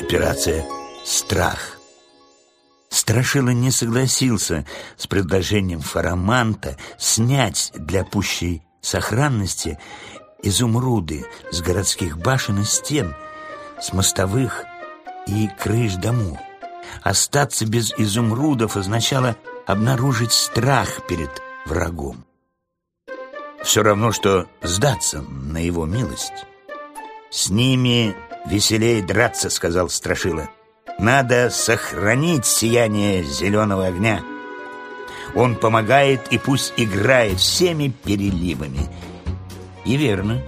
операция «Страх». Страшила не согласился с предложением Фараманта снять для пущей сохранности изумруды с городских башен и стен, с мостовых и крыш домов. Остаться без изумрудов означало обнаружить страх перед врагом. Все равно, что сдаться на его милость. «С ними веселее драться», — сказал Страшила. «Надо сохранить сияние зеленого огня. Он помогает и пусть играет всеми переливами». И верно,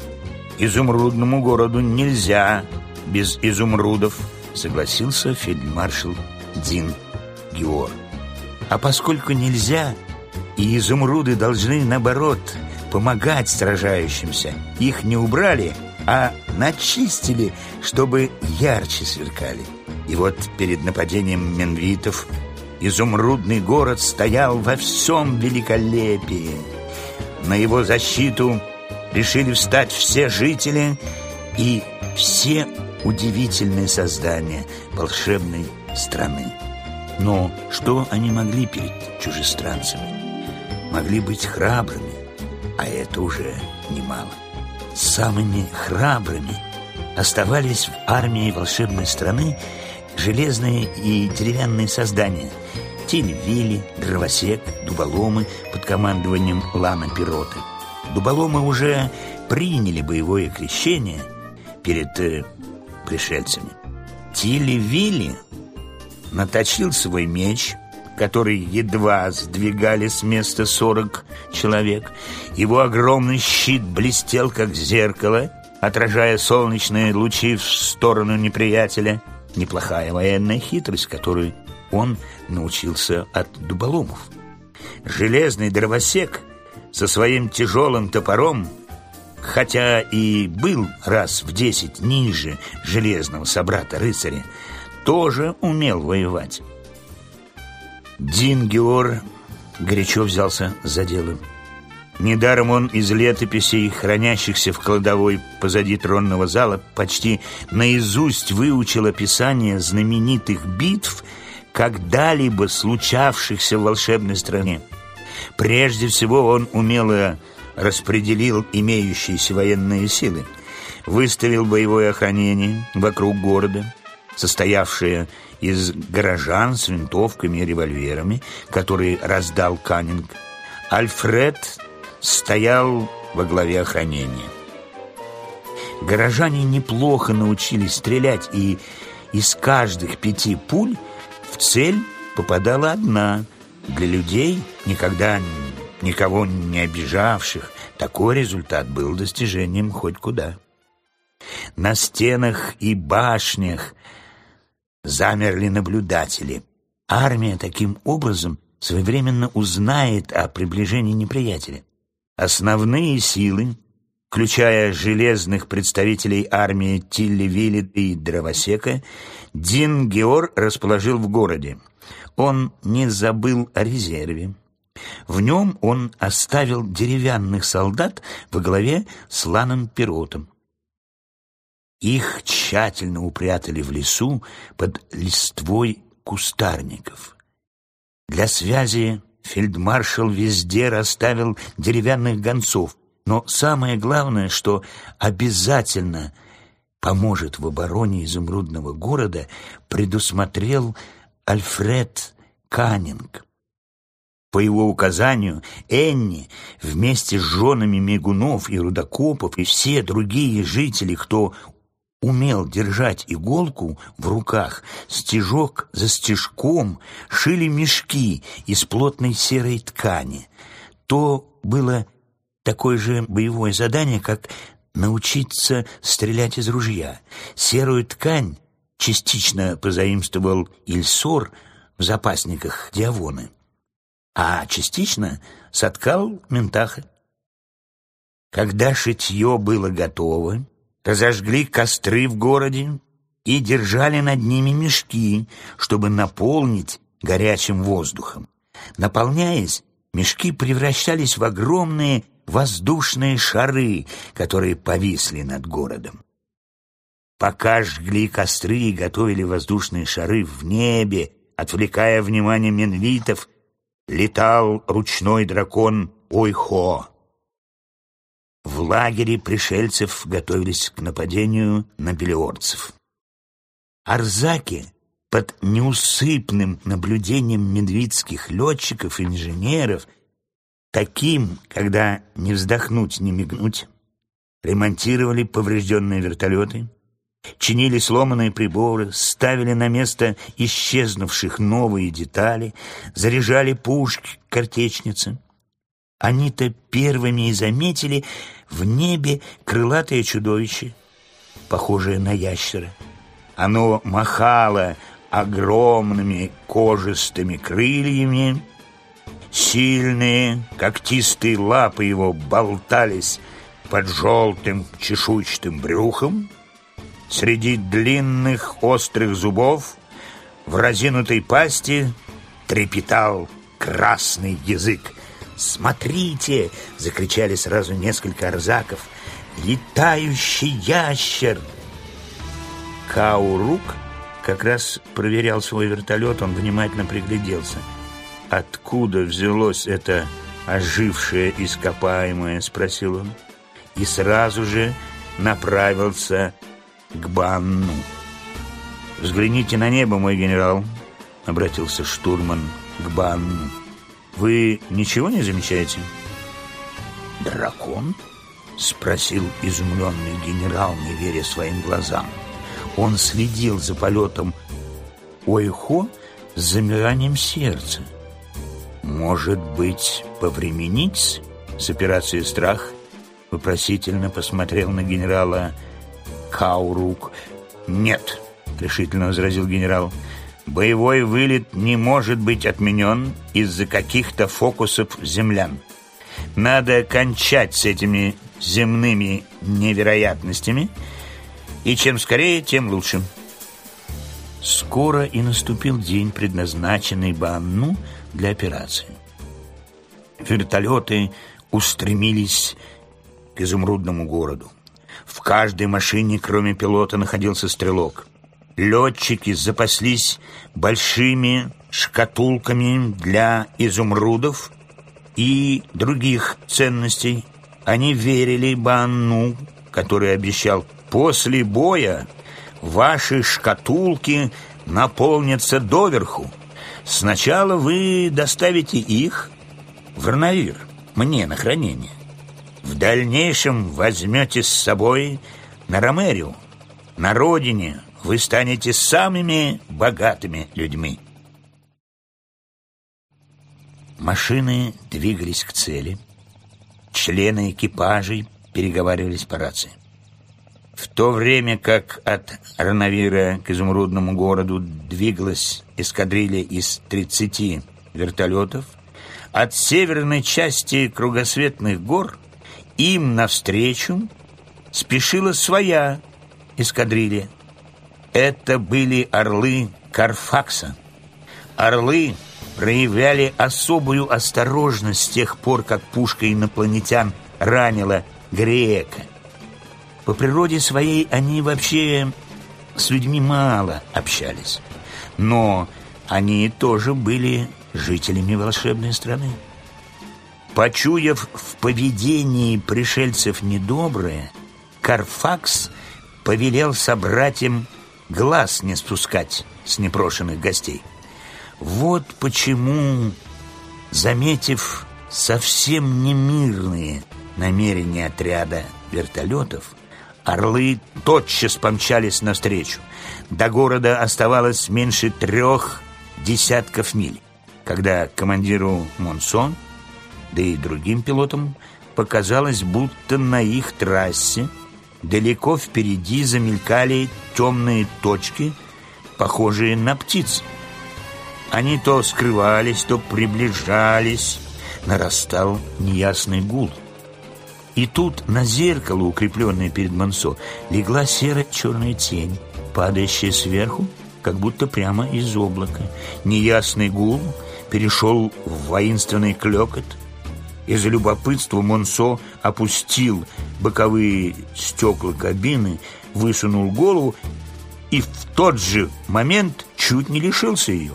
изумрудному городу нельзя без изумрудов, согласился фельдмаршал Дин Геор. А поскольку нельзя, и изумруды должны, наоборот, помогать сражающимся, их не убрали, а начистили, чтобы ярче сверкали. И вот перед нападением менвитов изумрудный город стоял во всем великолепии. На его защиту решили встать все жители и все удивительные создания волшебной страны. Но что они могли перед чужестранцами? Могли быть храбрыми, а это уже немало. Самыми храбрыми оставались в армии волшебной страны железные и деревянные создания Тильвили, дровосек, дуболомы под командованием Лана Пироты. Дуболомы уже приняли боевое крещение перед э, пришельцами. Тилли-Вилли наточил свой меч, который едва сдвигали с места сорок человек. Его огромный щит блестел, как зеркало, отражая солнечные лучи в сторону неприятеля. Неплохая военная хитрость, которую он научился от дуболомов. Железный дровосек со своим тяжелым топором хотя и был раз в десять ниже железного собрата-рыцаря, тоже умел воевать. Дин Геор горячо взялся за дело. Недаром он из летописей, хранящихся в кладовой позади тронного зала, почти наизусть выучил описание знаменитых битв, когда-либо случавшихся в волшебной стране. Прежде всего он умело распределил имеющиеся военные силы, выставил боевое охранение вокруг города, состоявшее из горожан с винтовками и револьверами, которые раздал Каннинг. Альфред стоял во главе охранения. Горожане неплохо научились стрелять, и из каждых пяти пуль в цель попадала одна. Для людей, никогда никого не обижавших, такой результат был достижением хоть куда. На стенах и башнях замерли наблюдатели. Армия таким образом своевременно узнает о приближении неприятеля. Основные силы, включая железных представителей армии Тилли-Вилли и Дровосека, Дин Геор расположил в городе. Он не забыл о резерве. В нем он оставил деревянных солдат во главе с Ланом Пиротом. Их тщательно упрятали в лесу под листвой кустарников. Для связи фельдмаршал везде расставил деревянных гонцов, но самое главное, что обязательно поможет в обороне изумрудного города, предусмотрел Альфред Каннинг. По его указанию Энни вместе с женами мигунов и рудокопов и все другие жители, кто умел держать иголку в руках, стежок за стежком шили мешки из плотной серой ткани. То было такое же боевое задание, как научиться стрелять из ружья. Серую ткань частично позаимствовал Ильсор в запасниках Диавоны а частично соткал Ментаха. Когда шитье было готово, разожгли костры в городе и держали над ними мешки, чтобы наполнить горячим воздухом. Наполняясь, мешки превращались в огромные воздушные шары, которые повисли над городом. Пока жгли костры и готовили воздушные шары в небе, отвлекая внимание менвитов, летал ручной дракон Ойхо. В лагере пришельцев готовились к нападению на белиорцев. Арзаки под неусыпным наблюдением медведских летчиков и инженеров, таким, когда не вздохнуть, не мигнуть, ремонтировали поврежденные вертолеты, чинили сломанные приборы, ставили на место исчезнувших новые детали, заряжали пушки, картечницы. Они-то первыми и заметили в небе крылатое чудовище, похожее на ящера. Оно махало огромными кожистыми крыльями, сильные когтистые лапы его болтались под желтым чешуйчатым брюхом, среди длинных острых зубов в разинутой пасти трепетал красный язык. «Смотрите!» — закричали сразу несколько арзаков. «Летающий ящер!» Каурук как раз проверял свой вертолет, он внимательно пригляделся. «Откуда взялось это ожившее ископаемое?» — спросил он. И сразу же направился к Банну. «Взгляните на небо, мой генерал», — обратился штурман к Банну. Вы ничего не замечаете? Дракон? Спросил изумленный генерал, не веря своим глазам. Он следил за полетом Ойхо с замиранием сердца. Может быть, повременить с операцией «Страх»? Вопросительно посмотрел на генерала Каурук. «Нет», — решительно возразил генерал, — Боевой вылет не может быть отменен из-за каких-то фокусов землян. Надо кончать с этими земными невероятностями, и чем скорее, тем лучше. Скоро и наступил день, предназначенный Банну для операции. Вертолеты устремились к изумрудному городу. В каждой машине, кроме пилота, находился стрелок – летчики запаслись большими шкатулками для изумрудов и других ценностей. Они верили Банну, который обещал «после боя ваши шкатулки наполнятся доверху. Сначала вы доставите их в Рнавир, мне на хранение. В дальнейшем возьмете с собой на Ромерио, на родине, вы станете самыми богатыми людьми. Машины двигались к цели. Члены экипажей переговаривались по рации. В то время как от Ранавира к изумрудному городу двигалась эскадрилья из 30 вертолетов, от северной части кругосветных гор им навстречу спешила своя эскадрилья. Это были орлы Карфакса. Орлы проявляли особую осторожность с тех пор, как пушка инопланетян ранила грека. По природе своей они вообще с людьми мало общались. Но они тоже были жителями волшебной страны. Почуяв в поведении пришельцев недоброе, Карфакс повелел собратьям глаз не спускать с непрошенных гостей. Вот почему, заметив совсем немирные намерения отряда вертолетов, орлы тотчас помчались навстречу. До города оставалось меньше трех десятков миль, когда командиру Монсон, да и другим пилотам, показалось, будто на их трассе Далеко впереди замелькали темные точки, похожие на птиц. Они то скрывались, то приближались. Нарастал неясный гул. И тут на зеркало, укрепленное перед Мансо, легла серо-черная тень, падающая сверху, как будто прямо из облака. Неясный гул перешел в воинственный клекот — из любопытства Монсо опустил боковые стекла кабины, высунул голову и в тот же момент чуть не лишился ее.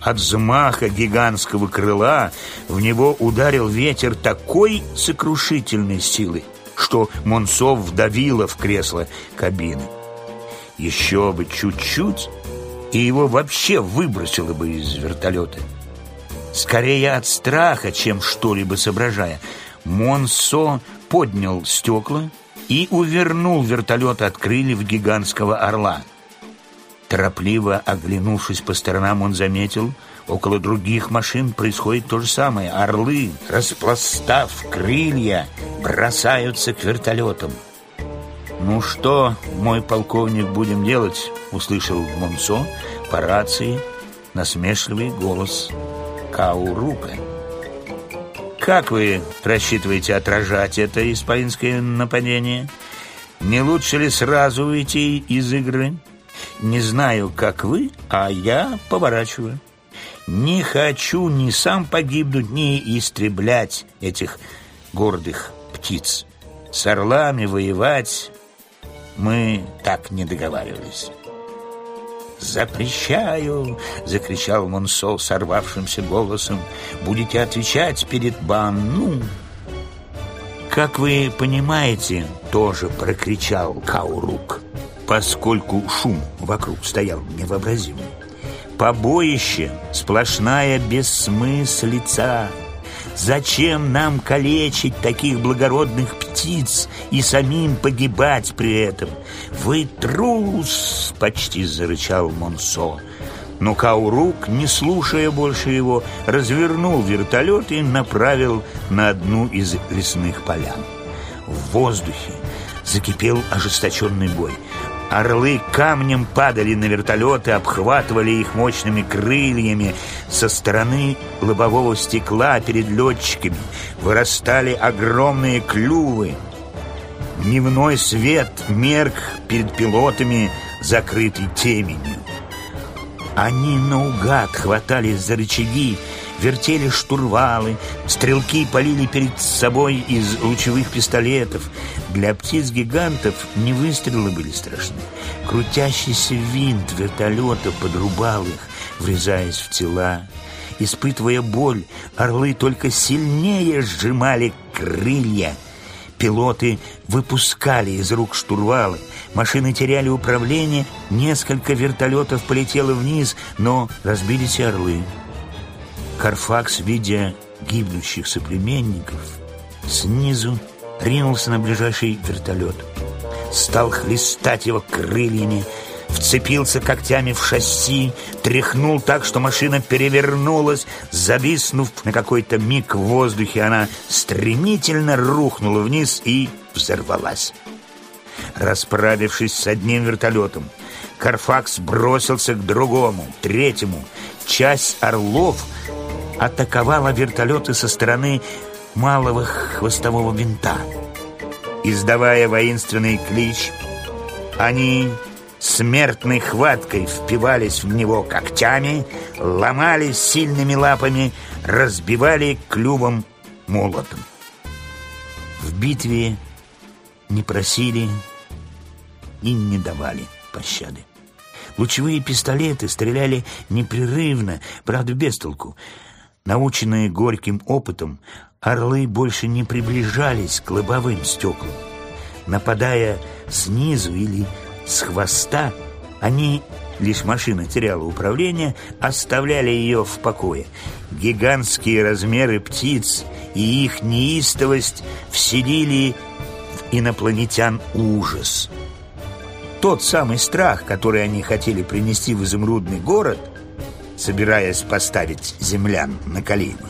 От взмаха гигантского крыла в него ударил ветер такой сокрушительной силы, что Монсов вдавило в кресло кабины. Еще бы чуть-чуть, и его вообще выбросило бы из вертолета. Скорее от страха, чем что-либо соображая, Монсо поднял стекла и увернул вертолет от крыльев гигантского орла. Торопливо оглянувшись по сторонам, он заметил, около других машин происходит то же самое. Орлы, распластав крылья, бросаются к вертолетам. «Ну что, мой полковник, будем делать?» — услышал Монсо по рации насмешливый голос Каурука. Как вы рассчитываете отражать это исполинское нападение? Не лучше ли сразу уйти из игры? Не знаю, как вы, а я поворачиваю. Не хочу ни сам погибнуть, ни истреблять этих гордых птиц. С орлами воевать мы так не договаривались. «Запрещаю!» — закричал Монсо сорвавшимся голосом. «Будете отвечать перед Банну!» «Как вы понимаете, тоже прокричал Каурук, поскольку шум вокруг стоял невообразимый. Побоище, сплошная бессмыслица!» Зачем нам калечить таких благородных птиц и самим погибать при этом? Вы трус!» — почти зарычал Монсо. Но Каурук, не слушая больше его, развернул вертолет и направил на одну из лесных полян. В воздухе закипел ожесточенный бой. Орлы камнем падали на вертолеты, обхватывали их мощными крыльями. Со стороны лобового стекла перед летчиками вырастали огромные клювы. Дневной свет мерк перед пилотами, закрытый теменью. Они наугад хватались за рычаги, вертели штурвалы, стрелки полили перед собой из лучевых пистолетов. Для птиц-гигантов не выстрелы были страшны. Крутящийся винт вертолета подрубал их, врезаясь в тела. Испытывая боль, орлы только сильнее сжимали крылья. Пилоты выпускали из рук штурвалы, машины теряли управление, несколько вертолетов полетело вниз, но разбились орлы. Карфакс, видя гибнущих соплеменников, снизу ринулся на ближайший вертолет. Стал хлестать его крыльями, вцепился когтями в шасси, тряхнул так, что машина перевернулась, зависнув на какой-то миг в воздухе, она стремительно рухнула вниз и взорвалась. Расправившись с одним вертолетом, Карфакс бросился к другому, третьему. Часть орлов атаковала вертолеты со стороны малого хвостового винта. Издавая воинственный клич, они смертной хваткой впивались в него когтями, ломали сильными лапами, разбивали клювом молотом. В битве не просили и не давали пощады. Лучевые пистолеты стреляли непрерывно, правда, без толку. Наученные горьким опытом, орлы больше не приближались к лобовым стеклам. Нападая снизу или с хвоста, они, лишь машина теряла управление, оставляли ее в покое. Гигантские размеры птиц и их неистовость вселили в инопланетян ужас. Тот самый страх, который они хотели принести в изумрудный город – собираясь поставить землян на колено.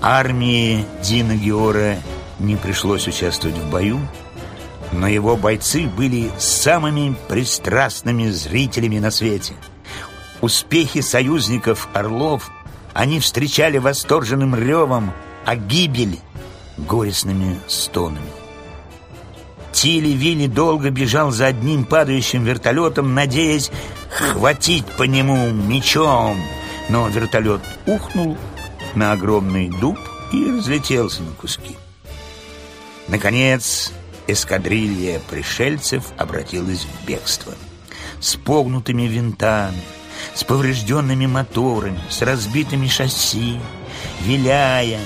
Армии Дина Геора не пришлось участвовать в бою, но его бойцы были самыми пристрастными зрителями на свете. Успехи союзников Орлов они встречали восторженным ревом, а гибель — горестными стонами. Тили Вилли долго бежал за одним падающим вертолетом, надеясь хватить по нему мечом. Но вертолет ухнул на огромный дуб и разлетелся на куски. Наконец, эскадрилья пришельцев обратилась в бегство. С погнутыми винтами, с поврежденными моторами, с разбитыми шасси, виляя,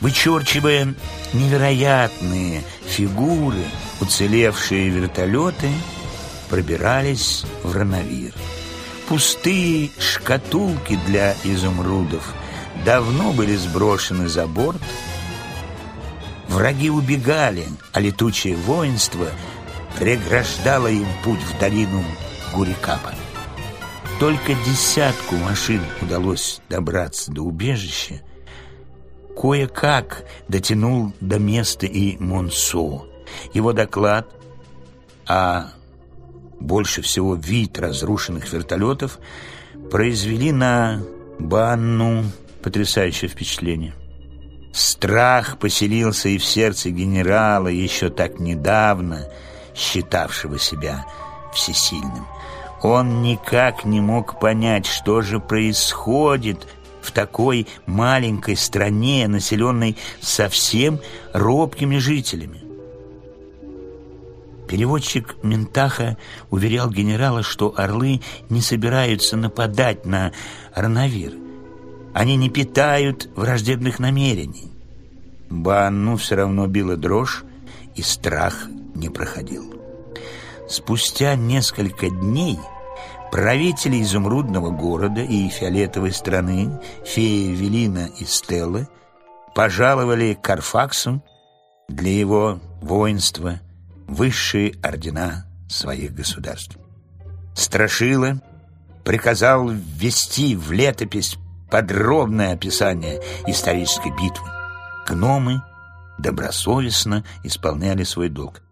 вычерчивая невероятные фигуры, уцелевшие вертолеты пробирались в Рановир. Пустые шкатулки для изумрудов давно были сброшены за борт. Враги убегали, а летучее воинство преграждало им путь в долину Гурикапа. Только десятку машин удалось добраться до убежища. Кое-как дотянул до места и Монсо. Его доклад о больше всего вид разрушенных вертолетов, произвели на Банну потрясающее впечатление. Страх поселился и в сердце генерала, еще так недавно считавшего себя всесильным. Он никак не мог понять, что же происходит в такой маленькой стране, населенной совсем робкими жителями. Переводчик Ментаха уверял генерала, что орлы не собираются нападать на Арнавир. Они не питают враждебных намерений. Банну все равно била дрожь, и страх не проходил. Спустя несколько дней правители изумрудного города и фиолетовой страны, феи Велина и Стеллы, пожаловали к Арфаксу для его воинства – высшие ордена своих государств. Страшила приказал ввести в летопись подробное описание исторической битвы. Гномы добросовестно исполняли свой долг.